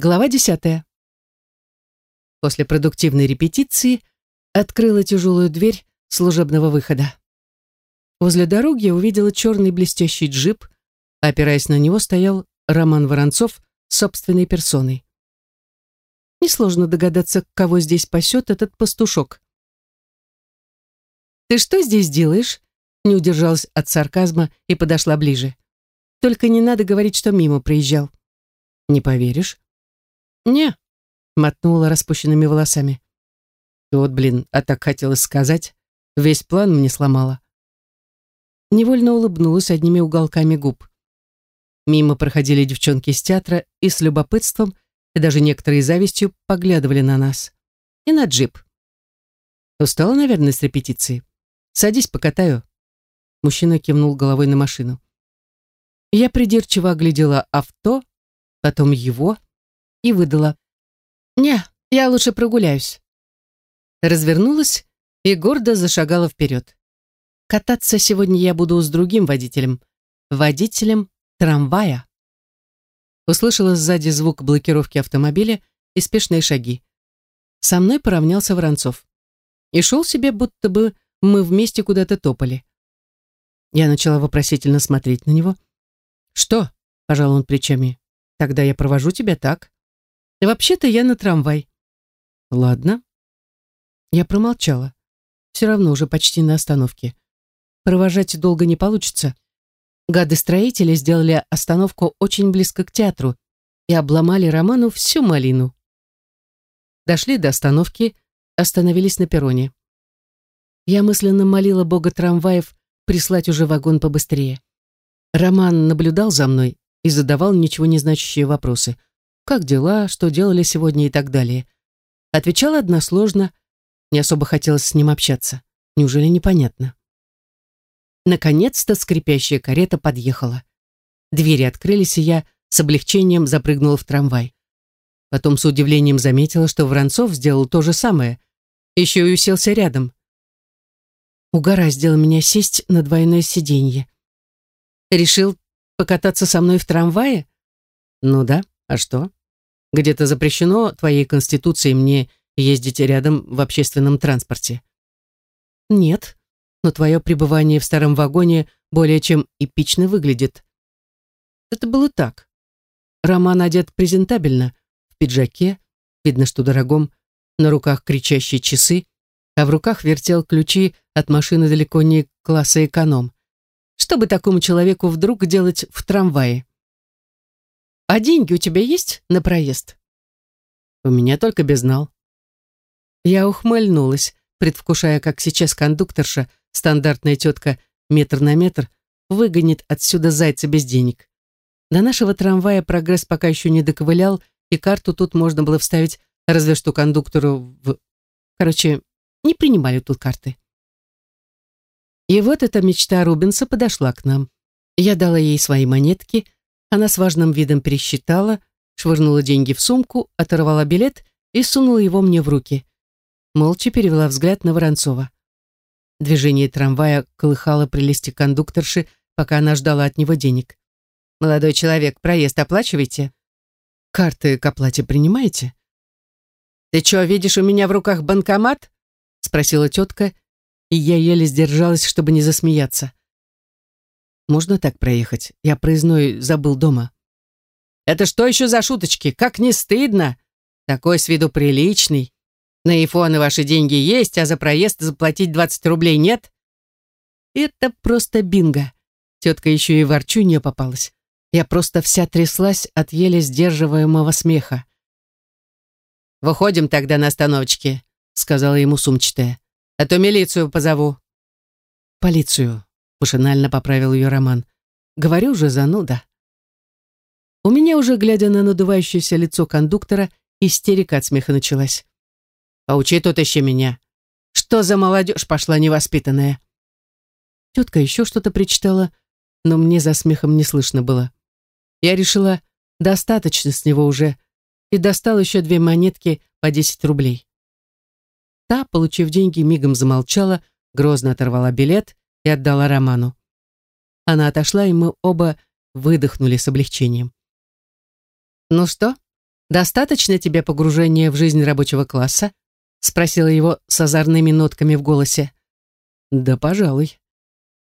Глава десятая. После продуктивной репетиции открыла тяжелую дверь служебного выхода. Возле дороги я увидела черный блестящий джип, а опираясь на него стоял Роман Воронцов собственной персоной. Несложно догадаться, кого здесь пасет этот пастушок. «Ты что здесь делаешь?» Не удержалась от сарказма и подошла ближе. «Только не надо говорить, что мимо проезжал». «Не поверишь?» «Не», — мотнула распущенными волосами. Вот, блин, а так хотелось сказать. Весь план мне сломала. Невольно улыбнулась одними уголками губ. Мимо проходили девчонки из театра и с любопытством, и даже некоторые завистью поглядывали на нас. И на джип. Устала, наверное, с репетиции. Садись, покатаю. Мужчина кивнул головой на машину. Я придирчиво оглядела авто, потом его, и выдала. «Не, я лучше прогуляюсь». Развернулась и гордо зашагала вперед. Кататься сегодня я буду с другим водителем. Водителем трамвая. Услышала сзади звук блокировки автомобиля и спешные шаги. Со мной поравнялся Воронцов. И шел себе, будто бы мы вместе куда-то топали. Я начала вопросительно смотреть на него. «Что?» — пожал он плечами. «Тогда я провожу тебя так». Вообще-то я на трамвай. Ладно. Я промолчала. Все равно уже почти на остановке. Провожать долго не получится. Гады-строители сделали остановку очень близко к театру и обломали Роману всю малину. Дошли до остановки, остановились на перроне. Я мысленно молила бога трамваев прислать уже вагон побыстрее. Роман наблюдал за мной и задавал ничего не значащие вопросы – как дела, что делали сегодня и так далее. Отвечала односложно, не особо хотелось с ним общаться. Неужели непонятно? Наконец-то скрипящая карета подъехала. Двери открылись, и я с облегчением запрыгнула в трамвай. Потом с удивлением заметила, что Воронцов сделал то же самое. Еще и уселся рядом. Угораздило меня сесть на двойное сиденье. Решил покататься со мной в трамвае? Ну да, а что? Где-то запрещено твоей конституцией мне ездить рядом в общественном транспорте. Нет, но твое пребывание в старом вагоне более чем эпично выглядит. Это было так. Роман одет презентабельно, в пиджаке, видно, что дорогом, на руках кричащие часы, а в руках вертел ключи от машины далеко не класса эконом. Что бы такому человеку вдруг делать в трамвае? А деньги у тебя есть на проезд? У меня только безнал. Я ухмыльнулась, предвкушая, как сейчас кондукторша, стандартная тетка метр на метр, выгонит отсюда зайца без денег. До нашего трамвая прогресс пока еще не доковылял, и карту тут можно было вставить разве что кондуктору в... Короче, не принимали тут карты. И вот эта мечта Рубенса подошла к нам. Я дала ей свои монетки — она с важным видом пересчитала, швырнула деньги в сумку, оторвала билет и сунула его мне в руки. Молча перевела взгляд на Воронцова. Движение трамвая колыхало при листе кондукторши, пока она ждала от него денег. «Молодой человек, проезд оплачиваете?» «Карты к оплате принимаете?» «Ты что, видишь у меня в руках банкомат?» спросила тетка, и я еле сдержалась, чтобы не засмеяться. Можно так проехать? Я проездной забыл дома. Это что еще за шуточки? Как не стыдно? Такой с виду приличный. На айфоны ваши деньги есть, а за проезд заплатить 20 рублей нет? Это просто бинго. Тетка еще и ворчу не попалась. Я просто вся тряслась от еле сдерживаемого смеха. «Выходим тогда на остановочке», — сказала ему сумчатая. «А то милицию позову». «Полицию», Машинально поправил ее Роман. Говорю же, зануда. У меня уже, глядя на надувающееся лицо кондуктора, истерика от смеха началась. «Поучи тут еще меня. Что за молодежь пошла невоспитанная?» Тетка еще что-то причитала, но мне за смехом не слышно было. Я решила, достаточно с него уже, и достал еще две монетки по 10 рублей. Та, получив деньги, мигом замолчала, грозно оторвала билет и отдала Роману. Она отошла, и мы оба выдохнули с облегчением. «Ну что, «Достаточно тебе погружения в жизнь рабочего класса?» спросила его с озорными нотками в голосе. «Да, пожалуй.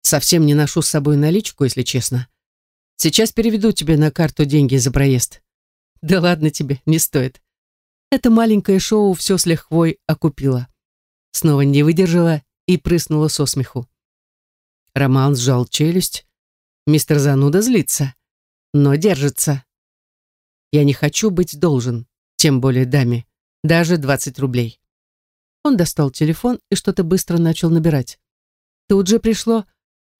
Совсем не ношу с собой наличку, если честно. Сейчас переведу тебе на карту деньги за проезд». «Да ладно тебе, не стоит. Это маленькое шоу все с лихвой окупило». Снова не выдержала и прыснула со смеху. Роман сжал челюсть. Мистер Зануда злится, но держится. Я не хочу быть должен, тем более даме, даже 20 рублей. Он достал телефон и что-то быстро начал набирать. Тут же пришло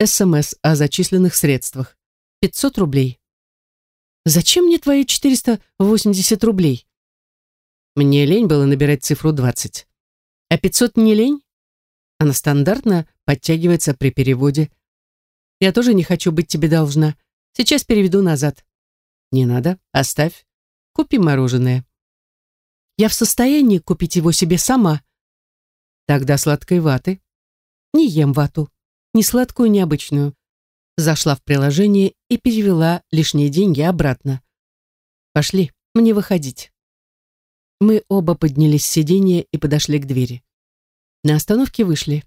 СМС о зачисленных средствах. 500 рублей. «Зачем мне твои 480 рублей?» Мне лень было набирать цифру 20. А 500 не лень? Она стандартно подтягивается при переводе. Я тоже не хочу быть тебе должна. Сейчас переведу назад. Не надо, оставь. Купи мороженое. Я в состоянии купить его себе сама. Тогда сладкой ваты. Не ем вату. Ни сладкую, ни обычную. Зашла в приложение и перевела лишние деньги обратно. Пошли, мне выходить. Мы оба поднялись с сиденья и подошли к двери. На остановке вышли.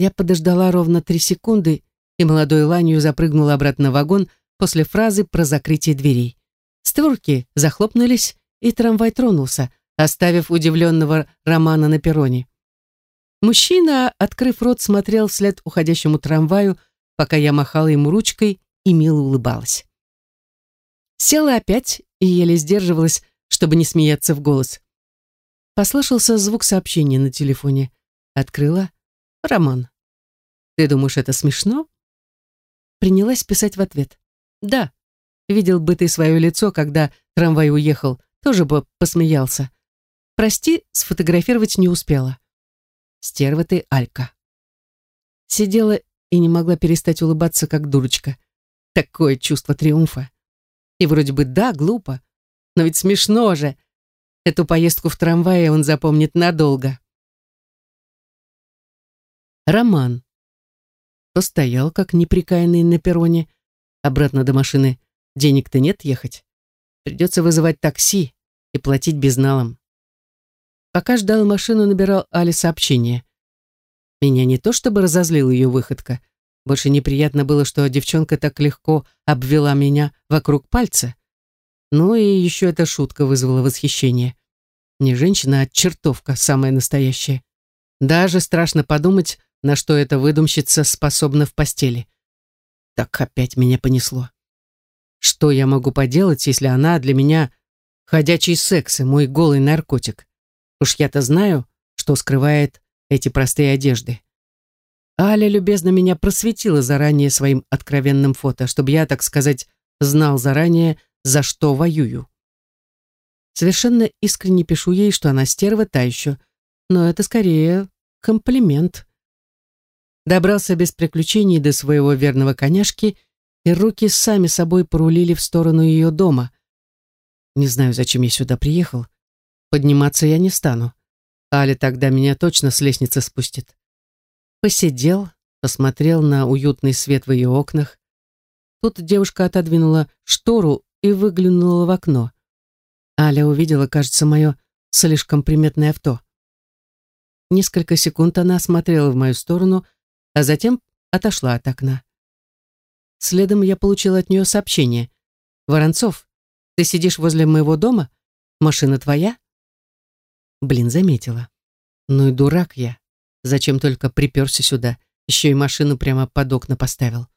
Я подождала ровно три секунды, и молодой Ланью запрыгнула обратно в вагон после фразы про закрытие дверей. Створки захлопнулись, и трамвай тронулся, оставив удивленного Романа на перроне. Мужчина, открыв рот, смотрел вслед уходящему трамваю, пока я махала ему ручкой и мило улыбалась. Села опять и еле сдерживалась, чтобы не смеяться в голос. Послышался звук сообщения на телефоне. Открыла. «Роман, ты думаешь, это смешно?» Принялась писать в ответ. «Да, видел бы ты свое лицо, когда трамвай уехал, тоже бы посмеялся. Прости, сфотографировать не успела». Стерва ты, Алька. Сидела и не могла перестать улыбаться, как дурочка. Такое чувство триумфа. И вроде бы да, глупо, но ведь смешно же. Эту поездку в трамвае он запомнит надолго. Роман. Постоял, как неприкаянный на перроне. Обратно до машины. Денег-то нет ехать. Придется вызывать такси и платить безналом. Пока ждал машину, набирал Али сообщение. Меня не то чтобы разозлил ее выходка. Больше неприятно было, что девчонка так легко обвела меня вокруг пальца. Ну и еще эта шутка вызвала восхищение. Не женщина, а чертовка, самая настоящая. Даже страшно подумать, на что эта выдумщица способна в постели. Так опять меня понесло. Что я могу поделать, если она для меня ходячий секс и мой голый наркотик? Уж я-то знаю, что скрывает эти простые одежды. Аля любезно меня просветила заранее своим откровенным фото, чтобы я, так сказать, знал заранее, за что воюю. Совершенно искренне пишу ей, что она стерва та еще, но это скорее комплимент. Добрался без приключений до своего верного коняшки, и руки сами собой порулили в сторону ее дома. Не знаю, зачем я сюда приехал. Подниматься я не стану. Аля тогда меня точно с лестницы спустит. Посидел, посмотрел на уютный свет в ее окнах. Тут девушка отодвинула штору и выглянула в окно. Аля увидела, кажется, мое слишком приметное авто. Несколько секунд она смотрела в мою сторону, а затем отошла от окна. Следом я получила от нее сообщение. «Воронцов, ты сидишь возле моего дома? Машина твоя?» Блин, заметила. Ну и дурак я. Зачем только приперся сюда? Еще и машину прямо под окна поставил.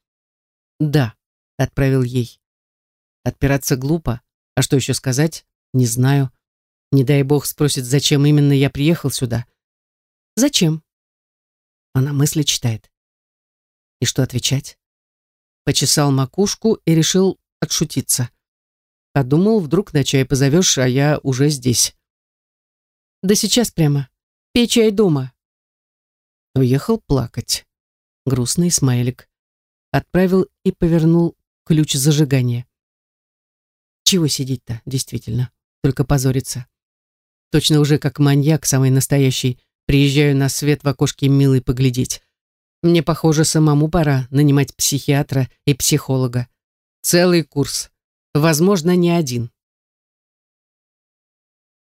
Да, отправил ей. Отпираться глупо. А что еще сказать? Не знаю. Не дай бог спросит, зачем именно я приехал сюда. Зачем? Она мысли читает. И что отвечать? Почесал макушку и решил отшутиться. Подумал, вдруг на чай позовешь, а я уже здесь. Да сейчас прямо. Пей чай дома. Уехал плакать. Грустный смайлик. Отправил и повернул ключ зажигания. Чего сидеть-то, действительно, только позориться. Точно уже как маньяк самый настоящий, приезжаю на свет в окошке милый поглядеть. Мне, похоже, самому пора нанимать психиатра и психолога. Целый курс. Возможно, не один.